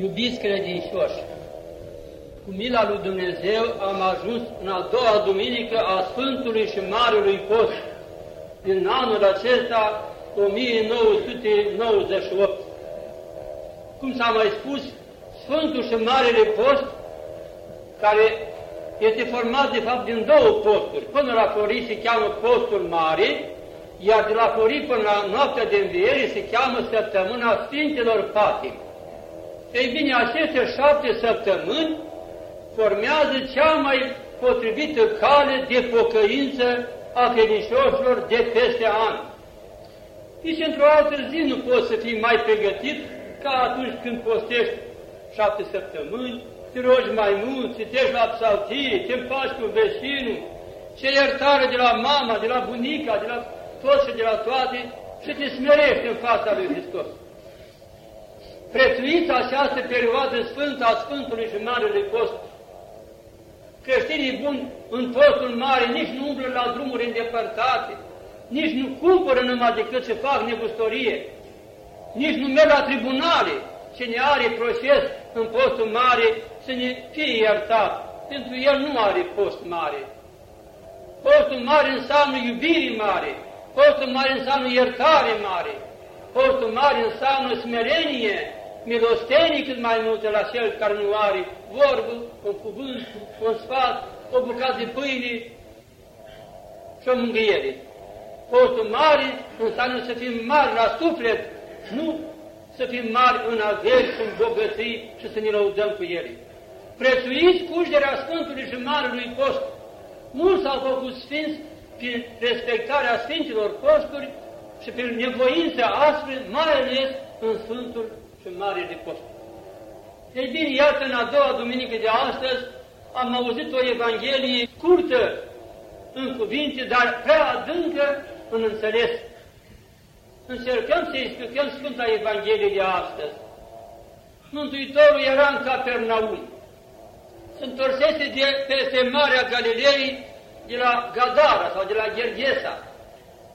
Iubiți credincioși, cu mila lui Dumnezeu am ajuns în a doua duminică a Sfântului și Marelui Post din anul acesta 1998. Cum s-a mai spus, Sfântul și Marele Post, care este format de fapt din două posturi. Până la Florii se cheamă postul mare, iar de la Florii până la noaptea de înviere se cheamă săptămâna Sfintelor Patimi. Ei bine, aceste șapte săptămâni formează cea mai potrivită cale de pocăință a credincioșilor de peste an. Nici într-o altă zi nu poți să fii mai pregătit ca atunci când postești șapte săptămâni, te rogi mai mult, citești la psaltie, te împaci cu vecinul, ce iertare de la mama, de la bunica, de la toți și de la toate și te smerești în fața lui Hristos. Prețuiți această perioadă sfântă a Sfântului și Marele Post. Creștinii buni în postul mare nici nu umblă la drumuri îndepărtate, nici nu cumpără numai decât să fac negustorie, nici nu merg la tribunale, cine are proces în postul mare să ne fie iertat, pentru el nu are post mare. Postul mare înseamnă iubire mare, postul mare înseamnă iertare mare, postul mare înseamnă smerenie, milostenii cât mai multe la cel care nu are vorbă, un cuvânt, un sfat, o bucată de pâine și o mângâiere. Postul mare înseamnă să fim mari la suflet, nu să fim mari în averi și în bogății și să ne lăudăm cu ele. Prețuiți cușterea Sfântului și Marelui Post. Mulți s-au făcut sfinți prin respectarea Sfinților Posturi și prin nevoința aspră, mai ales în Sfântul și Marele Post. Ei bine, iată, în a doua duminică de astăzi am auzit o Evanghelie curtă în cuvinte, dar prea adâncă în înțeles. Încercăm să explicăm Sfânta Evanghelie de astăzi. Mântuitorul era în Capernaum. Se întorsese de peste Marea Galilei, de la Gadara sau de la Gherghesa.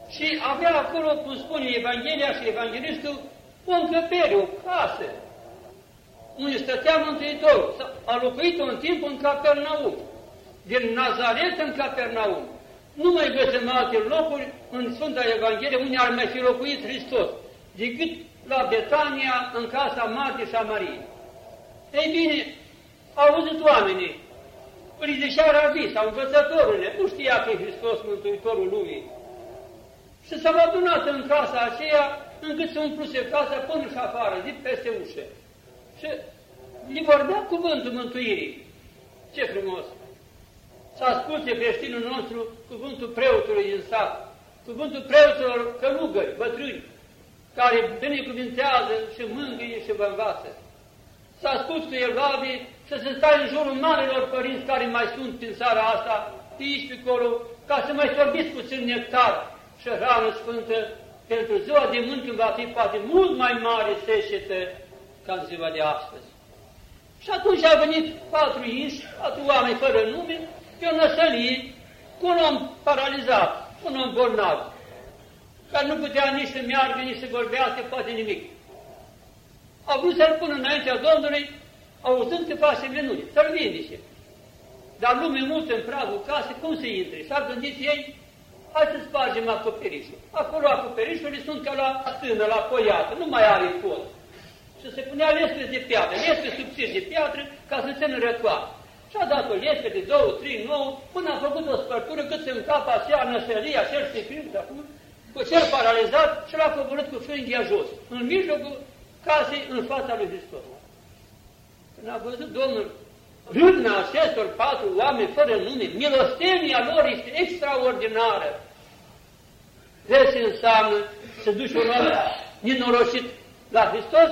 Și avea acolo, cum spune Evanghelia și Evanghelistul, o încăpere, o casă, unde stătea Mântuitorul. A locuit un timp în Capernaum, din Nazaret în Capernaum. Nu mai găsim alte locuri în Sfânta Evanghelie unde ar mai fi locuit Hristos, decât la Betania, în casa Martei și a Mariei. Ei bine, au văzut oamenii, îi zicea rabi sau învățătorule, nu știa că e Hristos Mântuitorul lumii. Și s-au adunat în casa aceea, încât să umpluse casa până și afară, zi peste ușă. Și li vorbea cuvântul mântuirii. Ce frumos! Să asculte creștinul nostru cuvântul preotului din sat, cuvântul preoților călugări, bătrâni, care binecuvintează și mângâie și vă învață. Să asculte evlavii, să se stai în jurul marilor părinți care mai sunt în țara asta, de aici pe acolo, ca să mai sorbiți puțin nectar și hrană sfântă pentru ziua de mâini când va fi poate mult mai mare seșetă ca în ziua de astăzi. Și atunci a venit patru inși, patru oameni fără nume, pe o năsălie, cu un om paralizat, un om bolnav, care nu putea nici să meargă, nici să vorbească, poate nimic. Au vrut să-l pună înaintea Domnului, auzând că face minuni, să-l vindice. Dar lume mult în pragul casei, cum să intre? S-au gândit ei, hai să spargem acoperișul. Acolo acoperișurile sunt ca la stână, la poiată, nu mai are pod. Și se punea lestre de piatră, lestre subțiri de piatră, ca să țină răcoare. Și a dat o lestre de două, trei, nouă, până a făcut o spărtură cât se încapa aceea năsălia, cel secret, acum, cu cel paralizat și l-a coborât cu frânghia jos, în mijlocul casei, în fața lui Hristos. Când a văzut Domnul râvna acestor patru oameni fără nume, milostenia lor este extraordinară. Vezi ce înseamnă să duci un om nenorocit la Hristos?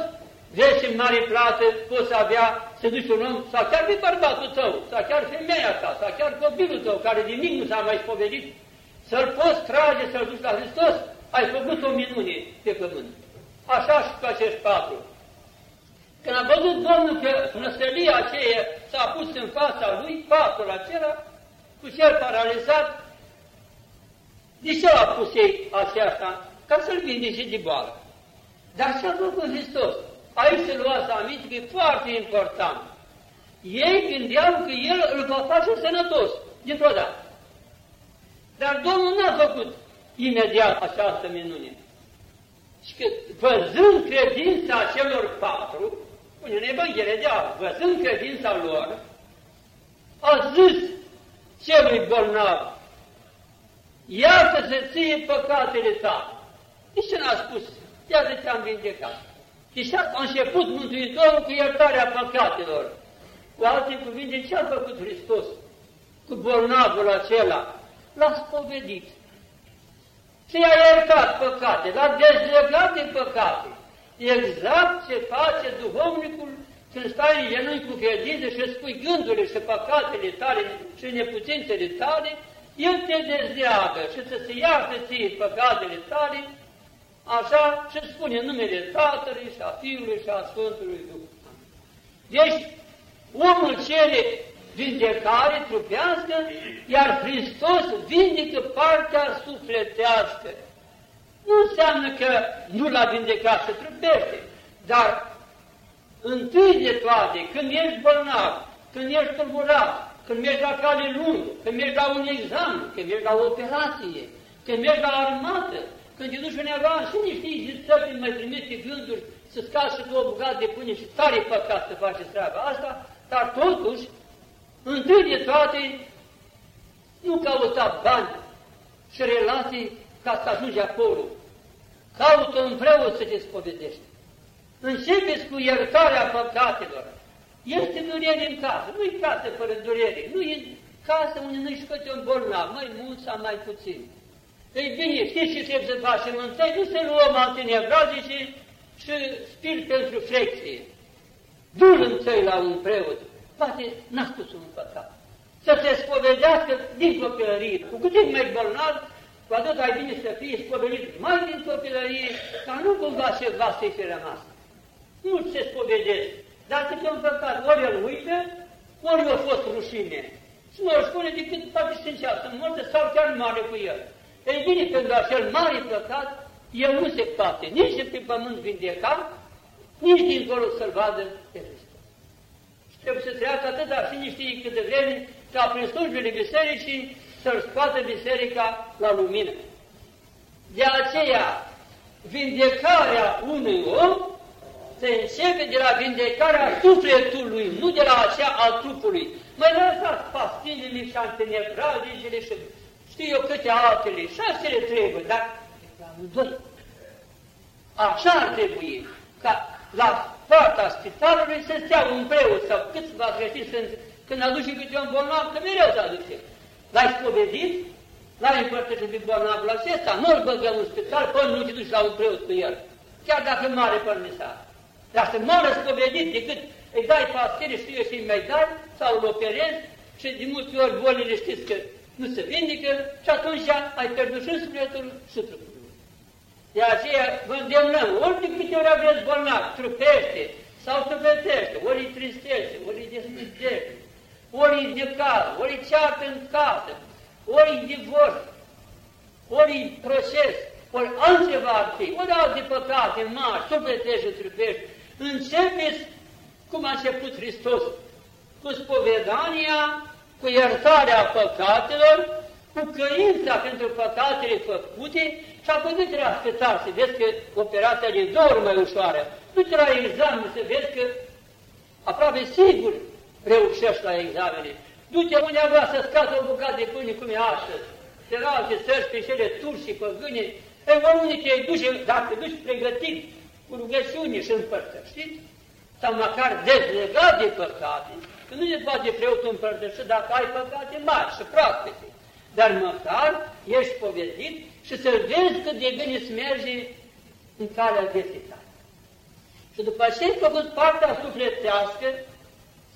Vezi ce mare plată poți avea să duci un om, sau chiar de bărbatul tău, sau chiar femeia ta, sau chiar copilul tău, care de mic nu s-a mai spovedit, să-l poți trage, să-l duci la Hristos, ai făcut o minune pe pământ. Așa și cu acești patru. Când a văzut Domnul că năstălia aceea s-a pus în fața lui, patul acela, cu cel paralizat, de ce a pus ei aceasta? Ca să-l vindece de boală. Dar ce-a făcut Hristos? Aici se luați aminte că e foarte important. Ei gândeau că El îl va face sănătos, dintr-o dată. Dar Domnul n-a făcut imediat această minune. Și că, văzând credința celor patru, spune în Evanghelie de azi, văzând credința lor, a zis celui bolnav, iată-se ție păcatele tale. De ce n-a spus? Iată te-am vindecat. Și a început Mântuitorul cu iertarea păcatelor. Cu alte cuvinte, ce a făcut Hristos cu bolnavul acela? L-a spovedit. Și i-a iertat păcate, l-a dezlegat de păcate. Exact ce face duhovnicul când stai în genunchi cu credință și spui gândurile și păcatele tale și neputințele tale, el te dezleagă și să se iarte ție păcatele tale, așa și spune numele Tatălui și a Fiului și a Sfântului Duh. Deci, omul cere vindecare trupească, iar Hristos vindecă partea sufletească. Nu înseamnă că nu l-a vindecat să trupește, dar întâi de toate, când ești bolnav, când ești tulburat, când mergi la cale lungă, când mergi la un examen, când mergi la o operație, când mergi la armată, când te duci undeva și nu știi zi mai trimite gânduri să scazi și tu o bucată de pâine și tare păcat să faci treaba asta, dar totuși, întâi de toate, nu cauta bani și relații ca să ajungi acolo. Caută un preot să te spovedești. Începeți cu iertarea păcatelor. Este durere în casă. Nu-i casă fără durere. Nu e casă unde nu-i scoate un bolnav, mai mult sau mai puțin. Ei bine, știți ce trebuie să facem întâi? Nu să luăm alte nevrazice și spirit pentru frecție. Du-l întâi la un preot. Poate n-a spus un păcat. Să se spovedească din copilărie. Cu cât e mai bolnav, cu atât ai bine să fie spovedit mai din copilărie, ca nu cumva ceva să-i fi rămas. Nu se spovedesc, dar câte un păcat, ori el uită, ori a fost rușine. Și nu spune decât poate să înceapă, să sau chiar mare cu el. Ei bine, pentru acel mare păcat, el nu se poate nici de pe pământ vindeca, nici dincolo să-L vadă pe Hristos. Și trebuie să treacă atâta și niște cât de vreme ca prin slujbele bisericii să-L scoată biserica la lumină. De aceea, vindecarea unui om se începe de la vindecarea sufletului, nu de la aceea al trupului. Mai lăsați pastilele și antenevrazicele și știu eu câte altele, șasele trebuie, dar doi. Așa ar trebui ca la poarta spitalului să stea un preot sau câțiva creștini sunt, când aduce câte un bolnav, că mereu să aduce. L-ai spovedit, l-ai împărtășit pe bolnavul acesta, nu-l băgăm în spital până nu te duci la un preot cu el, chiar dacă e mare permisar. Dar să moară spovedit decât îi dai pastire, știu eu, și îi mai dai, sau îl operezi, și de multe ori bolile știți că nu se vindică și atunci ai pierdut și sufletul și trupul. De aceea vă îndemnăm, ori de câte ori aveți bolnav, trupește sau sufletește, ori îi tristește, ori îi desmizește, ori îi necază, ori îi ceartă în casă, ori îi divorț, ori îi proces, ori altceva ar fi, ori alte păcate mari, sufletește, trupește, începeți cum a început Hristos, cu spovedania cu iertarea păcatelor, cu căința pentru păcatele făcute și apoi nu te la spital să vezi că operația de două ori mai ușoară. Nu te la examen să vezi că aproape sigur reușești la examene. Du-te undeva să scați o bucată de pâine cum e astăzi. Celelalte țări pe cele turci și păgâne, ei, oriunde te duce, dacă te duci pregătit cu rugăciune și împărtășit, sau măcar dezlegat de păcate, Că nu ne poate preotul împărtăși dacă ai păcate mari și practice. Dar măcar ești povedit și să vezi cât de bine îți merge în calea vieții tale. Și după ce ai făcut partea sufletească,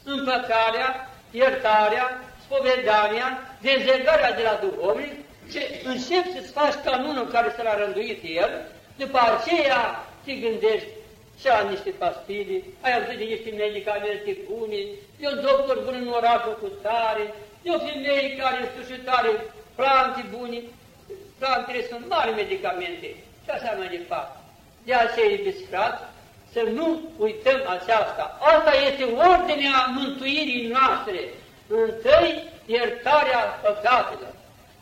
împăcarea, iertarea, spovedania, dezlegarea de la duhovnic, și începi să-ți faci canunul care s-a rânduit el, după aceea te gândești și am niște pastile, ai avut de niște medicamente bune, eu doctor bun în orașul cu tare, eu femei care sunt tare, plante bune, plantele sunt mari medicamente și așa mai departe. De aceea, iubiți frate, Să nu uităm aceasta. Asta este ordinea mântuirii noastre. Întâi, iertarea păcatelor.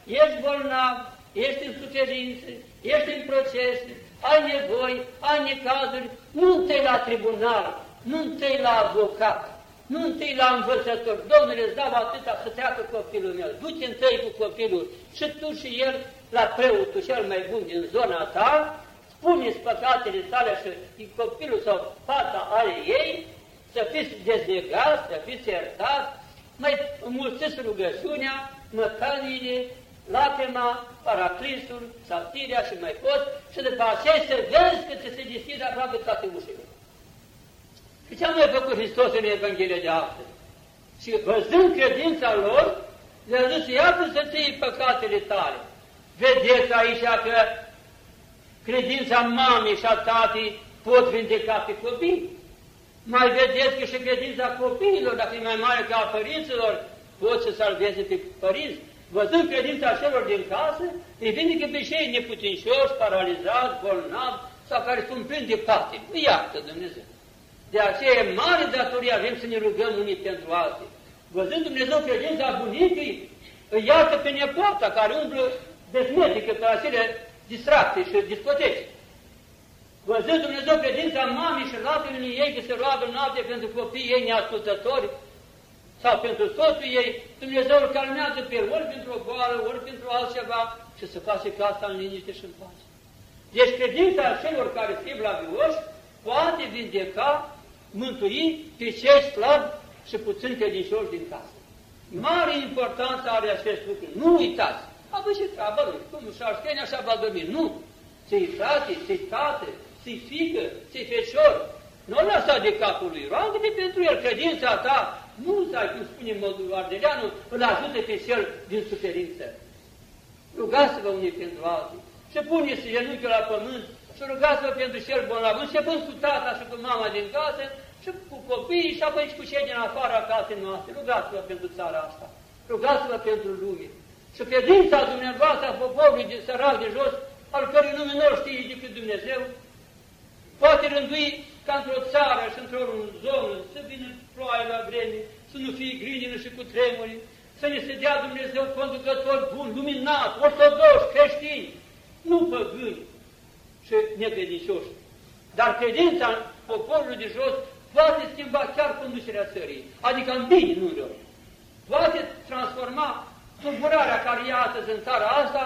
Ești bolnav, ești în suferință, ești în proces, ai nevoi, ai necazuri, nu te la tribunal, nu te la avocat, nu întâi la învățător, Domnule, îți dau atâta să treacă copilul meu, du-te întâi cu copilul și tu și el la preotul cel mai bun din zona ta, spuneți păcatele tale și copilul sau fata ale ei, să fiți dezlegați, să fiți iertați, mai înmulțiți rugăciunea, mătănile, lacrima, paraclisul, saltirea și mai fost, și după aceea să vezi că ți se deschide aproape toate ușile. Și ce a mai făcut Hristos în Evanghelia de astăzi? Și văzând credința lor, le-a zis, iată să ții păcatele tale. Vedeți aici că credința mamei și a tatii pot vindeca pe copii. Mai vedeți că și credința copiilor, dacă e mai mare ca a părinților, pot să salveze pe părinți. Văzând credința celor din casă, îi vindecă pe cei neputincioși, paralizați, bolnavi sau care sunt plini de pate. Îi iartă Dumnezeu. De aceea e mare datorie avem să ne rugăm unii pentru alții. Văzând Dumnezeu credința bunicii, îi iartă pe nepoata care umblă dezmetică pe acele distracte și discoteci. Văzând Dumnezeu credința mamei și lacrimile ei că se roagă noapte pentru copiii ei neascultători sau pentru soțul ei, Dumnezeu îl calmează pe ori pentru o boală, ori pentru altceva și să face casa în liniște și în pace. Deci credința celor care se blavioși poate vindeca mântui pe cei slabi și puțin credincioși din casă. Mare importanță are acest lucru. Nu uitați! A văzut și treaba lui. Cum și-ar stene, așa va dormi. Nu! Ți-i frate, ți-i tată, ți-i fică, ți-i fecior. Nu o lăsa de capul lui. Roagă-te pentru el. Credința ta nu ai, cum spune modul ardeleanu, îl ajută pe cel din suferință. Rugați-vă unii pentru alții. Și puneți genunchiul la pământ și rugați-vă pentru cel bolnav, începând cu tata și cu mama din casă și cu copiii și apoi și cu cei din afara casei noastre. Rugați-vă pentru țara asta, rugați-vă pentru lume. Și credința dumneavoastră a poporului de sărac de jos, al cărui nume nu știe decât Dumnezeu, poate rândui ca într-o țară și într-o zonă să vină ploaie la vreme, să nu fie grinile și cu tremuri, să ne se dea Dumnezeu conducător bun, luminat, ortodox, creștini, nu păgâni, și necredincioși. Dar credința poporului de jos poate schimba chiar conducerea țării, adică în bine, nu în rău. Poate transforma tulburarea care e astăzi în țara asta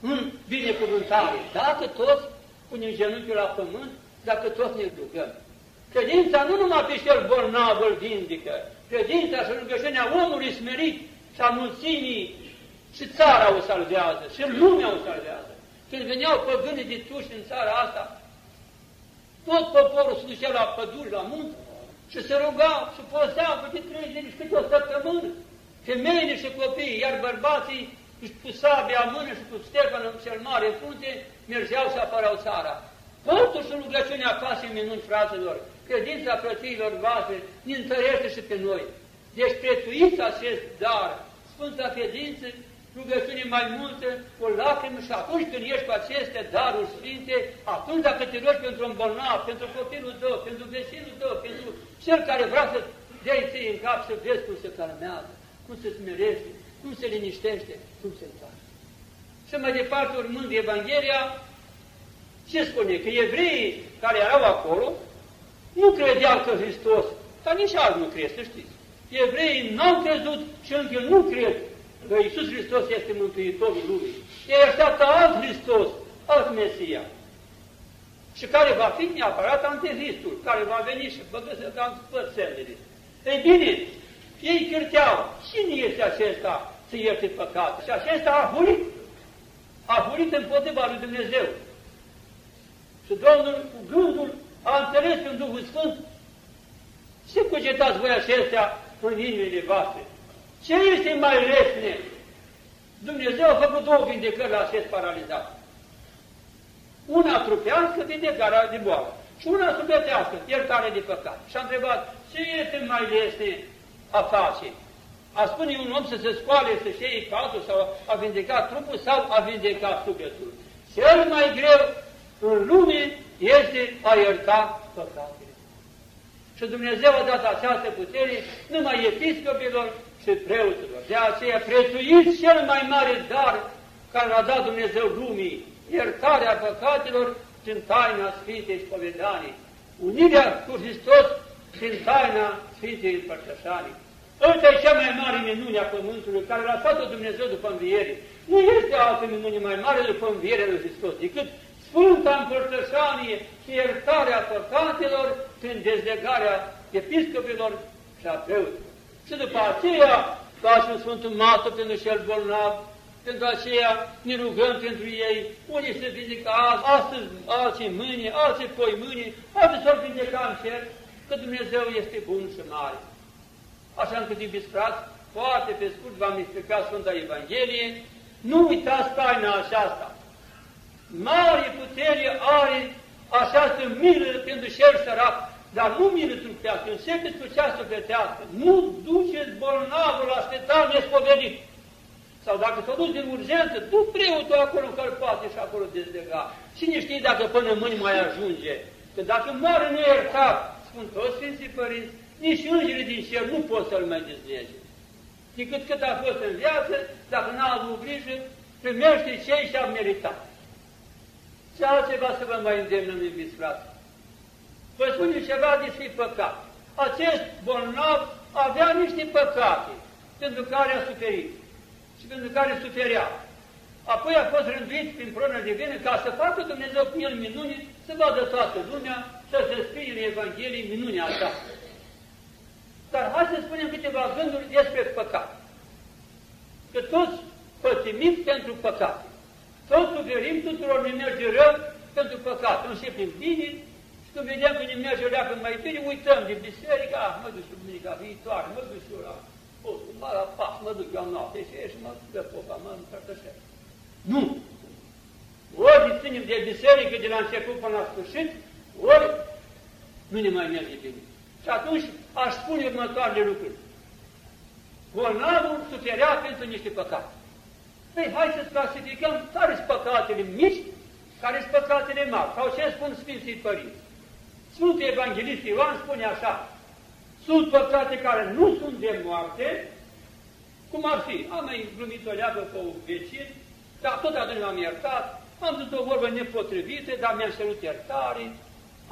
în binecuvântare. Dacă toți punem genunchiul la pământ, dacă toți ne rugăm. Credința nu numai pe cel bolnav îl vindică, credința și rugăciunea omului smerit și a mulțimii și țara o salvează, și lumea o salvează. Când veneau păgânii de tuși în țara asta, tot poporul se ducea la păduri, la munte, și se rugau și posteau câte trei zile și câte o săptămână. Femeile și copiii, iar bărbații cu sabia în mână și cu Ștefan cel mare în frunte, mergeau și apărau țara. Totuși rugăciunea face minuni, fraților, credința frățiilor voastre ne întărește și pe noi. Deci prețuiți acest dar, Sfânta Credință, rugăciune mai multă, o lacrimă și atunci când ești cu aceste daruri sfinte, atunci dacă te rogi pentru un bolnav, pentru copilul tău, pentru vecinul tău, pentru cel care vrea să dea ție în cap să vezi cum se calmează, cum se smerește, cum se liniștește, cum se întoarce. Și mai departe, urmând Evanghelia, ce spune? Că evreii care erau acolo nu credeau că Hristos, dar nici azi nu cred, să știți. Evreii n-au crezut și încă nu cred că Iisus Hristos este Mântuitorul lumii. Ei așteaptă alt Hristos, alt Mesia. Și care va fi neapărat antiristul, care va veni și băgă să cam spărțelele. Ei bine, ei cârteau, cine este acesta să ierte păcat? Și acesta a hurit, a hurit împotriva lui Dumnezeu. Și Domnul, cu gândul, a înțeles în Duhul Sfânt, ce cugetați voi acestea în inimile voastre? Ce este mai lesne? Dumnezeu a făcut două vindecări la acest paralizat. Una trupească, vindecarea de boală. Și una sufletească, iertare de păcat. Și a întrebat, ce este mai lesne a face? A spune un om să se scoale, să-și iei patul sau a vindeca trupul sau a vindeca sufletul. Cel mai greu în lume este a ierta păcatele. Și Dumnezeu a dat această putere numai episcopilor și preoților. De aceea prețuiți cel mai mare dar care l-a dat Dumnezeu lumii, iertarea păcatelor prin taina Sfintei Spovedanii, unirea cu Hristos prin taina Sfintei Împărtășanii. Ăsta e cea mai mare minune a Pământului, care l-a lăsat-o Dumnezeu după înviere. Nu este altă minune mai mare după învierea lui Hristos, decât Sfânta Împărtășanie și iertarea păcatelor prin dezlegarea episcopilor și a preoților. Și după aceea facem Sfântul Masă pentru cel bolnav, pentru aceea ne rugăm pentru ei, unii se vindecă azi, astăzi, alții mâine, alții poi mâine, alții s-au vindecat în cer, că Dumnezeu este bun și mare. Așa încât, iubiți frați, foarte pe scurt v-am explicat Sfânta Evanghelie, nu uitați taina aceasta. Mare putere are această milă pentru cel sărac, dar nu milă trupească, începeți cu cea sufletească. Nu duceți bolnavul la spital nespovedit. Sau dacă s-a dus din urgență, du preotul acolo că poate și acolo dezlega. Cine știe dacă până mâini mai ajunge? Că dacă moare nu iertat, spun toți Sfinții Părinți, nici îngerii din cer nu pot să-l mai deznege. Decât cât a fost în viață, dacă n-a avut grijă, primește cei și-a meritat. Ce altceva să vă mai îndemnăm, iubiți frate? Vă spune ceva despre păcat. Acest bolnav avea niște păcate pentru care a suferit și pentru care suferea. Apoi a fost rânduit prin pronă divină ca să facă Dumnezeu cu el minuni, să vadă toată lumea, să se scrie în Evanghelie minunea aceasta. Dar hai să spunem câteva gânduri despre păcat. Că toți pătimim pentru păcat. Toți suferim, tuturor ne merge rău pentru păcat. Începem bine și când vedem că ne merge leacă mai bine, uităm de biserică, ah, mă duc și duminica viitoare, mă duc și eu la o, mă la pas, mă duc eu noapte și și mă dă popa, mă împărtășesc. Nu! Ori ținem de biserică de la început până la sfârșit, ori nu ne mai merge bine. Și atunci aș spune următoarele lucruri. Bolnavul suferea pentru niște păcate. Păi, hai să clasificăm care sunt păcatele mici, care sunt păcatele mari, sau ce spun Sfinții Părinți. Sfântul Evanghelist Ioan spune așa, sunt păcate care nu sunt de moarte, cum ar fi, am mai glumit o leagă cu un vecin, dar tot atunci m-am iertat, am zis o vorbă nepotrivită, dar mi-am cerut iertare,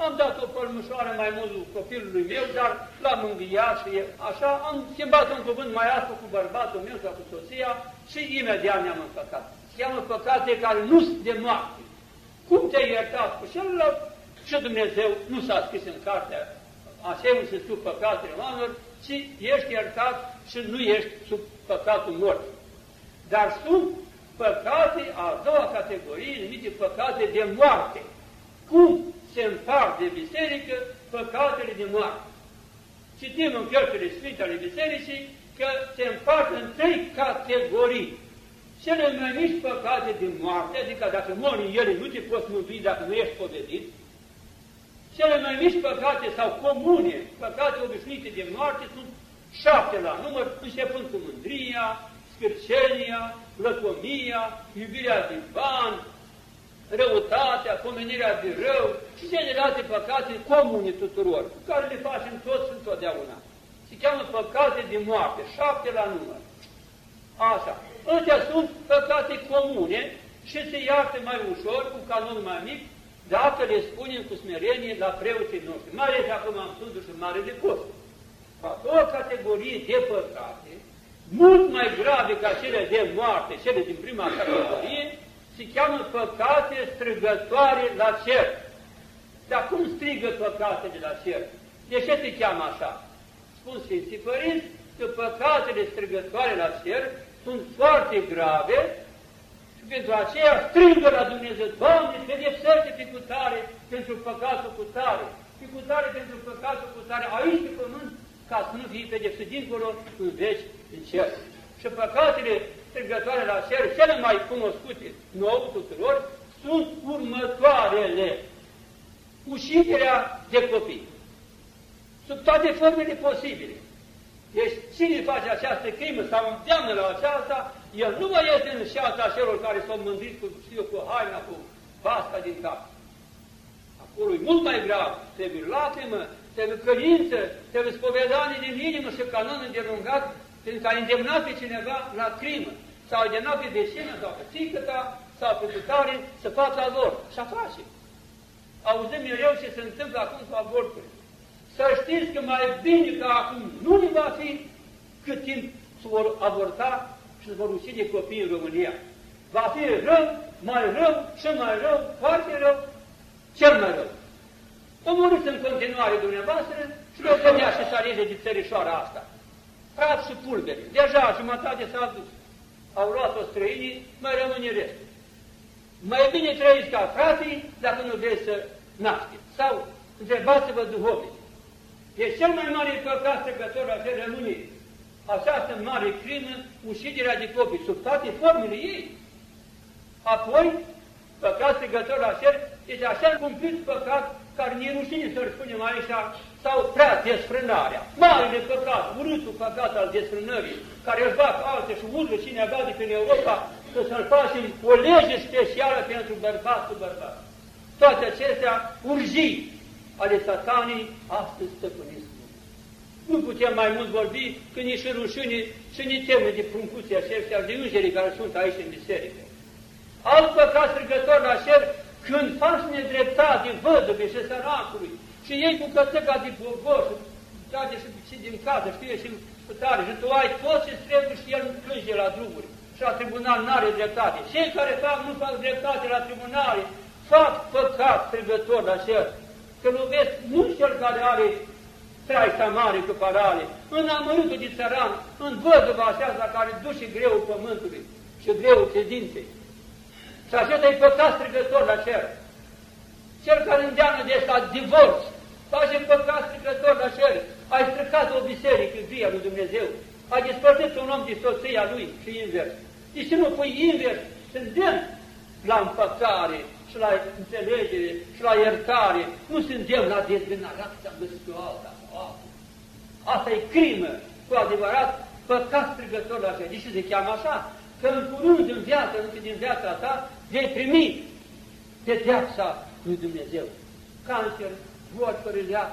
am dat o pălmușoară mai mult copilului meu, dar l-am înviat și așa, am schimbat un cuvânt mai aspru cu bărbatul meu sau cu soția și imediat ne-am împăcat. Se cheamă păcate care nu sunt de moarte. Cum te-ai iertat cu celălalt? Și Dumnezeu nu s-a scris în cartea asemenea să sub păcatele oamenilor, ci ești iertat și nu ești sub păcatul mort. Dar sunt păcate, a doua categorie, numite păcate de moarte. Cum se împart de biserică păcatele de moarte. Citim în cărțile Sfinte ale Bisericii că se împart în trei categorii. Cele mai mici păcate de moarte, adică dacă mori ele, nu te poți mântui dacă nu ești povedit. Cele mai mici păcate sau comune, păcate obișnuite de moarte, sunt șapte la număr, începând cu mândria, scârcenia, lăcomia, iubirea de bani, răutatea, pomenirea de rău și celelalte păcate comune tuturor, cu care le facem toți întotdeauna. Se cheamă păcate de moarte, șapte la număr. Așa. Astea sunt păcate comune și se iartă mai ușor, cu canon mai mic, dacă le spunem cu smerenie la preoții noștri, mai ales acum am Sfântul și Mare de Cost. O categorie de păcate, mult mai grave ca cele de moarte, cele din prima categorie, se cheamă păcate strigătoare la cer. Dar cum strigă păcatele la cer? De ce se cheamă așa? Spun Sfinții Părinți că păcatele strigătoare la cer sunt foarte grave și pentru aceea strigă la Dumnezeu, Doamne, pedepsește pe cutare pentru păcatul cutare, pe cutare pentru păcatul cutare, aici pe pământ, ca să nu fie pedepsit dincolo, în veci, în cer. Și păcatele strigătoare la cer, cele mai cunoscute nou tuturor, sunt următoarele. Ușiderea de copii. Sub toate formele posibile. Deci cine face această crimă sau îndeamnă la aceasta, el nu mai este în șeata celor care s-au mândrit cu, știu, cu haina, cu pasca din cap. Acolo e mult mai grav. Trebuie lacrimă, trebuie căință, trebuie spovedanie din inimă și canon îndelungat, prin care îndemna pe cineva la crimă, sau îndemna pe vecină, sau pe țică ta, sau pe tutare, să facă lor. Și a face. Auzim mereu ce se întâmplă acum cu avorturile. Să știți că mai bine ca acum nu ne va fi cât timp să vor avorta și să vor ucide copiii în România. Va fi rău, mai rău și mai rău, foarte rău, cel mai rău. Omorâți în continuare dumneavoastră și vă vedea și salire de țărișoara asta. Praf și pulbere. Deja jumătate s-a dus. Au luat-o străinii, mai rămâne restul. Mai bine trăiți ca frații dacă nu vreți să nașteți. Sau întrebați-vă duhovnic. E cel mai mare păcat secător la ce rămâne această mare crimă, ușiderea de copii, sub toate formele ei. Apoi, păcat strigător la cer, este așa cumplit păcat care ne rușine să-l spunem aici, sau prea desfrânarea. Marele păcat, urâtul păcat al desfrânării, care își fac alte și urlă cineva de prin Europa să să-l facem o lege specială pentru bărbat cu bărbat. Toate acestea urgii ale satanii astăzi stăpânesc. Nu putem mai mult vorbi când e și rușine și ne teme de pruncuții aceștia, de îngerii care sunt aici în biserică. Alt păcat strigător la cer, când faci nedreptate văduve și săracului și ei cu cățăca de borboș, trage și, și din casă, știe și tare, și tu ai tot ce trebuie și el plânge la drumuri și la tribunal nu are dreptate. Cei care fac, nu fac dreptate la tribunale, fac păcat strigător la cer. Că nu vezi, nu cel care are traista mare cu parale, în amărutul de țăran, în văduva aceasta care duce greu pământului și greu credinței. Și acesta e păcat strigător la cer. Cel care îndeamnă de asta divorț, face păcat strigător la cer. Ai stricat o biserică via lui Dumnezeu. Ai despărțit un om de soția lui și invers. De ce nu pui invers? Să îndemn la împăcare și la înțelegere și la iertare. Nu se îndemn la dezbinare. Asta am găsit o alta. Asta e crimă, cu adevărat, păcat strigător la cer. De ce se cheamă așa? Că în curând în viață, încă din viața ta, vei primi pedeapsa lui Dumnezeu. Cancer, boli fără leac,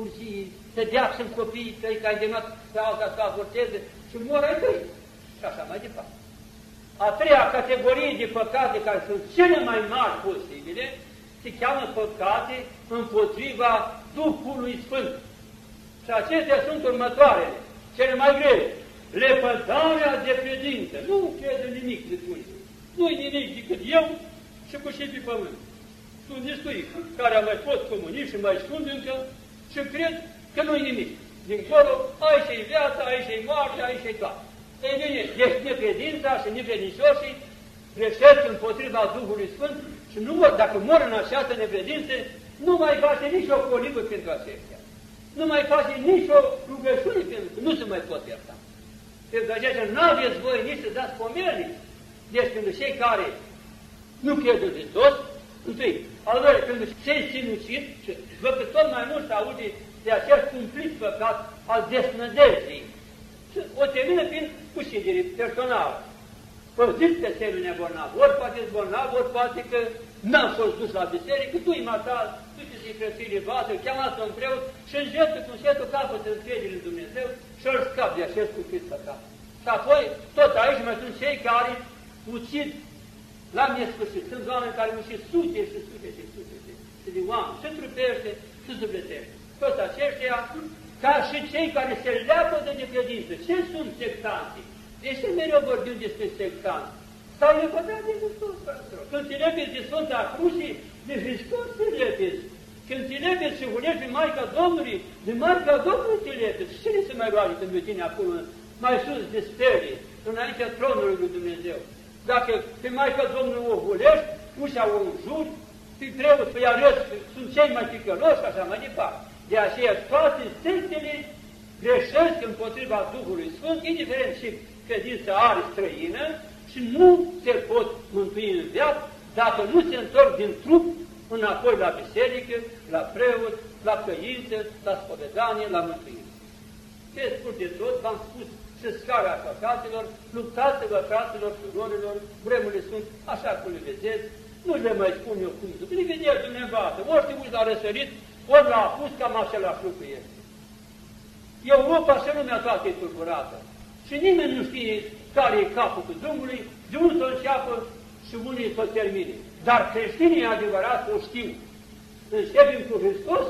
urzii, pedeapsă în copiii tăi, că ai îndemnat pe alta să avorteze și mor ai tăi. Și așa mai departe. A treia categorie de păcate care sunt cele mai mari posibile, se cheamă păcate împotriva Duhului Sfânt. Și acestea sunt următoarele, cele mai grele. Lepădarea de credință. Nu crede nimic de spune. Nu-i nimic decât eu și cu și pe pământ. Sunt destui care am mai fost comuniști și mai sunt încă și cred că nu-i nimic. Dincolo, aici e viața, aici e moartea, aici e toată. Ei bine, deci necredința și necredincioșii greșesc împotriva Duhului Sfânt și nu, dacă mor în această necredință, nu mai face nici o colibă pentru aceștia. Nu mai face nici o rugăciune pentru că nu se mai pot ierta. Pentru că aceștia nu aveți voi nici să dați pomelnici. Deci pentru cei care nu cred în Hristos, întâi, al doilea, pentru cei sinucid, și văd că tot mai mult se aude de acest cumplit păcat al desnădejdii. O termină prin ucidere personală. Păziți pe semenea bolnav, ori poate ești bolnav, ori poate că n-am fost dus la biserică, tu-i matal, duceți-i frățiile voastre, chemați-o în preot și în gestul cu setul capătă încredere în Dumnezeu și îl scap de acest cumplit păcat. Și apoi, tot aici mai sunt cei care ucid la nesfârșit. Sunt oameni care ucid sute și sute și sute și de oameni, se trupește, se sufletește. Toți aceștia, ca și cei care se leapă de credință. Ce sunt sectanții? De ce mereu vorbim despre sectanți? S-au lepădat de Hristos, fraților. Când te lepeți de Sfânta Crucii, de Hristos te lepeți. Când te lepeți și hulești de Maica Domnului, de Maica Domnului te lepeți. Cine se mai roage pentru tine acolo, mai sus de sperie, înaintea tronului lui Dumnezeu? Dacă pe Maica Domnului o hulești, ușa o înjuri, pe preot, pe arăți, sunt cei mai ticăloși, așa mai departe. De aceea toate sectele greșesc împotriva Duhului Sfânt, indiferent și credința are străină, și nu se pot mântui în viață dacă nu se întorc din trup înapoi la biserică, la preot, la căință, la spovedanie, la mântuire. Ce spus de tot, v-am spus și scara păcatelor, luptați-vă, fraților, surorilor, vremurile sunt așa cum le vedeți, nu le mai spun eu cum sunt. Le vedeți dumneavoastră, ori te uiți la răsărit, ori l-a pus cam același lucru este. Europa și lumea toată e tulburată. Și nimeni nu știe care e capul drumului, de unde să înceapă și unde să termine. Dar creștinii adevărat o știu. Începem cu Hristos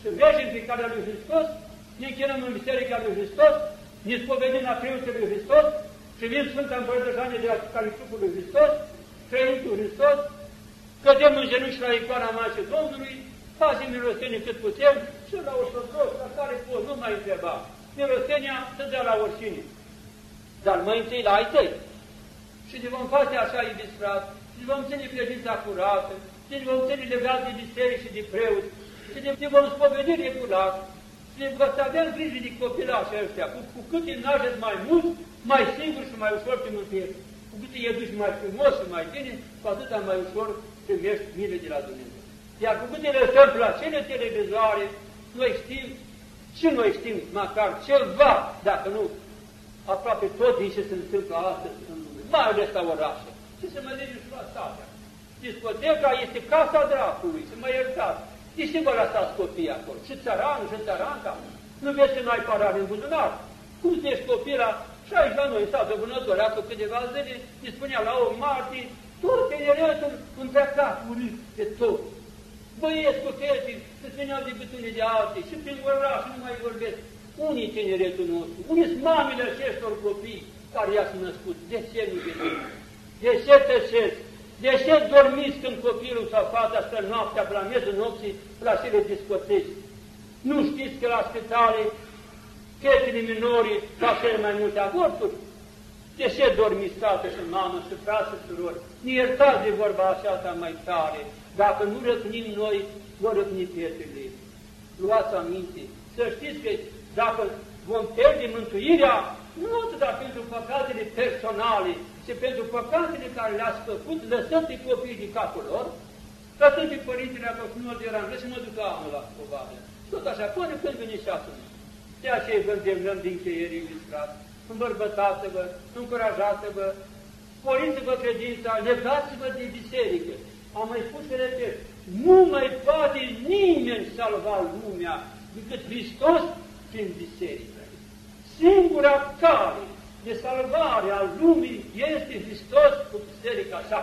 și mergem pe calea lui Hristos, ne închinăm în Biserica lui Hristos, ne spovedim la preoții lui Hristos, primim Sfânta Împărtășanie de la Calicupul lui Hristos, trăim cu Hristos, cădem în genunchi la icoana Maicii Domnului, facem milostenie cât putem și la ortodox, la care poți, nu mai întreba. Milostenia se dă la oricine. Dar mai întâi la ai tăi. Și ne vom face așa, iubiți frate, și ne vom ține credința curată, și ne vom ține legat de biserici și de preoți, și ne vom spovedi regulat, și ne vom avea grijă de copilașii ăștia. Cu, cu cât îi nașteți mai mult, mai singur și mai ușor te mântuiești. Cu cât îi educi mai frumos și mai bine, cu atâta mai ușor primești mile de la Dumnezeu. Iar cu cât le lăsăm la cele televizoare, noi știm și noi știm măcar ceva, dacă nu aproape tot din ce se întâmplă astăzi în lume, mai ales la orașe. Și să mă lege și la statea. Discoteca este casa dracului, să mă iertați. De ce vă lăsați copiii acolo? Și țăranul, și țăranca. Nu vezi să nu ai parare în buzunar. Cum să ești copil la... Și aici la noi, în satul vânători, acum câteva zile, îi spunea la o martie, tot tineretul îmbrăcat, urât de tot. Băieți cu fete, să veneau de bătune de alții și prin oraș nu mai vorbesc. Unii tineretul nostru, unii sunt mamele acestor copii care i-ați născut. De ce nu vedeți? De ce tășesc? De ce dormiți când copilul sau fata stă noaptea, la miezul nopții, la cele discoteci? Nu știți că la spitale fetele minori fac cele mai multe avorturi? De ce dormiți tată și mamă și frate și surori? Ne iertați de vorba aceasta mai tare. Dacă nu răpnim noi, vor răpni fetele. Luați aminte. Să știți că dacă vom pierde mântuirea, nu atât pentru păcatele personale, ci pentru păcatele care le-ați făcut, lăsând pe copiii din capul lor, lăsând pe părintele acolo, nu mă deranjez și mă duc anul la probabil. Tot așa, până când vine și atunci. De aceea vă îndemnăm din cheierii, iubiți frate, îmbărbătați-vă, încurajați-vă, sporiți-vă credința, legați-vă de biserică. Am mai spus și repet, nu mai poate nimeni salva lumea decât Hristos prin biserică. Singura cale de salvare a lumii este Hristos cu biserica sa.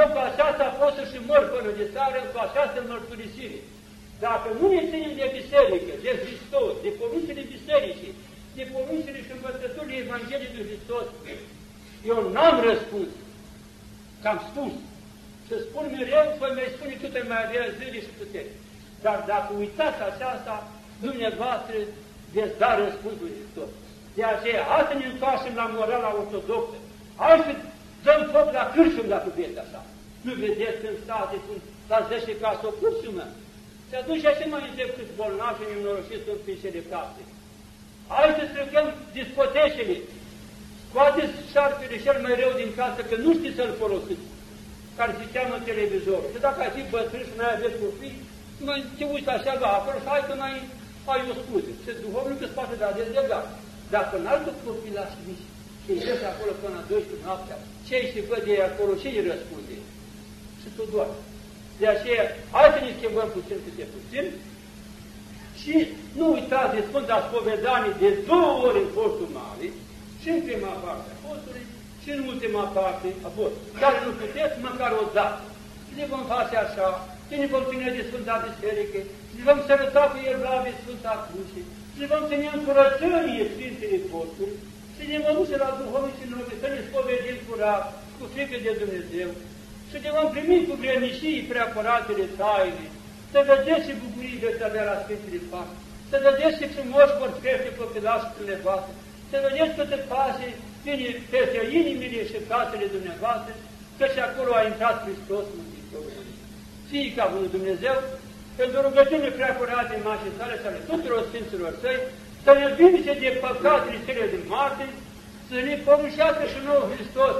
Eu cu aceasta pot să și mor până de țară, cu această mărturisire. Dacă nu ne ținem de biserică, de Hristos, de poruncile bisericii, de poruncile și învățăturile Evangheliei lui Hristos, eu n-am răspuns, că am spus. Să spun mereu, voi mai spune câte mai avea zile și puteri. Dar dacă uitați aceasta, dumneavoastră veți da răspunsul Hristos. De aceea, hai să ne întoarcem la morala ortodoxă, hai să dăm foc la cârșum dacă veți așa. Nu vedeți când state, sunt la 10 ca să o cârșumă. Și atunci așa mai întreb câți bolnavi și nenorociți sunt prin cele case. Hai să stricăm discotecele. Scoateți șarpele cel mai rău din casă, că nu știți să-l folosiți, care se cheamă televizor. Și dacă ați fi bătrân și mai aveți copii, mai te uiți așa la acolo și hai că mai ai o scuze. Și duhovnic îți poate da dezlegat. Dacă n-ai tot copilași mici și îi vezi acolo până la 12 noaptea, ce îi se văd ei acolo, ce îi răspunde? Și tu doar. De aceea, hai să ne schimbăm puțin câte puțin și nu uitați de Sfânta Spovedanie de două ori în postul mare, și în prima parte a postului, și în ultima parte a postului. Dar nu puteți măcar o dată. Și ne vom face așa, și ne vom ține de Sfânta Biserică, și ne vom sărăta cu de Sfânta Cruce, și ne vom ține în curățenie Sfintele Posturi, și ne vom duce la duhovnicii noștri să ne spovedim curat, cu frică de Dumnezeu, și ne vom primi cu grenișii preacuratele taine, să vedeți și bucurii de să avea la Sfintele Paște, să vedeți și frumos vor crește copilașii dumneavoastră, să vedeți câte pase vine peste inimile și casele dumneavoastră, că și acolo a intrat Hristos Mântuitorul. Fie ca bunul Dumnezeu, pentru rugăciune prea curate în mașii sale și ale tuturor Sfinților Săi, să ne vindice de păcatele cele din moarte, să ne porunșească și nou Hristos.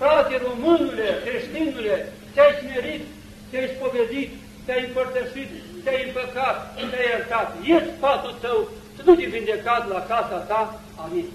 Frate românule, creștinule, te-ai smerit, te-ai spovedit, te-ai împărtășit, te-ai împăcat, te-ai iertat. E sfatul tău să nu te vindecat la casa ta. Amin.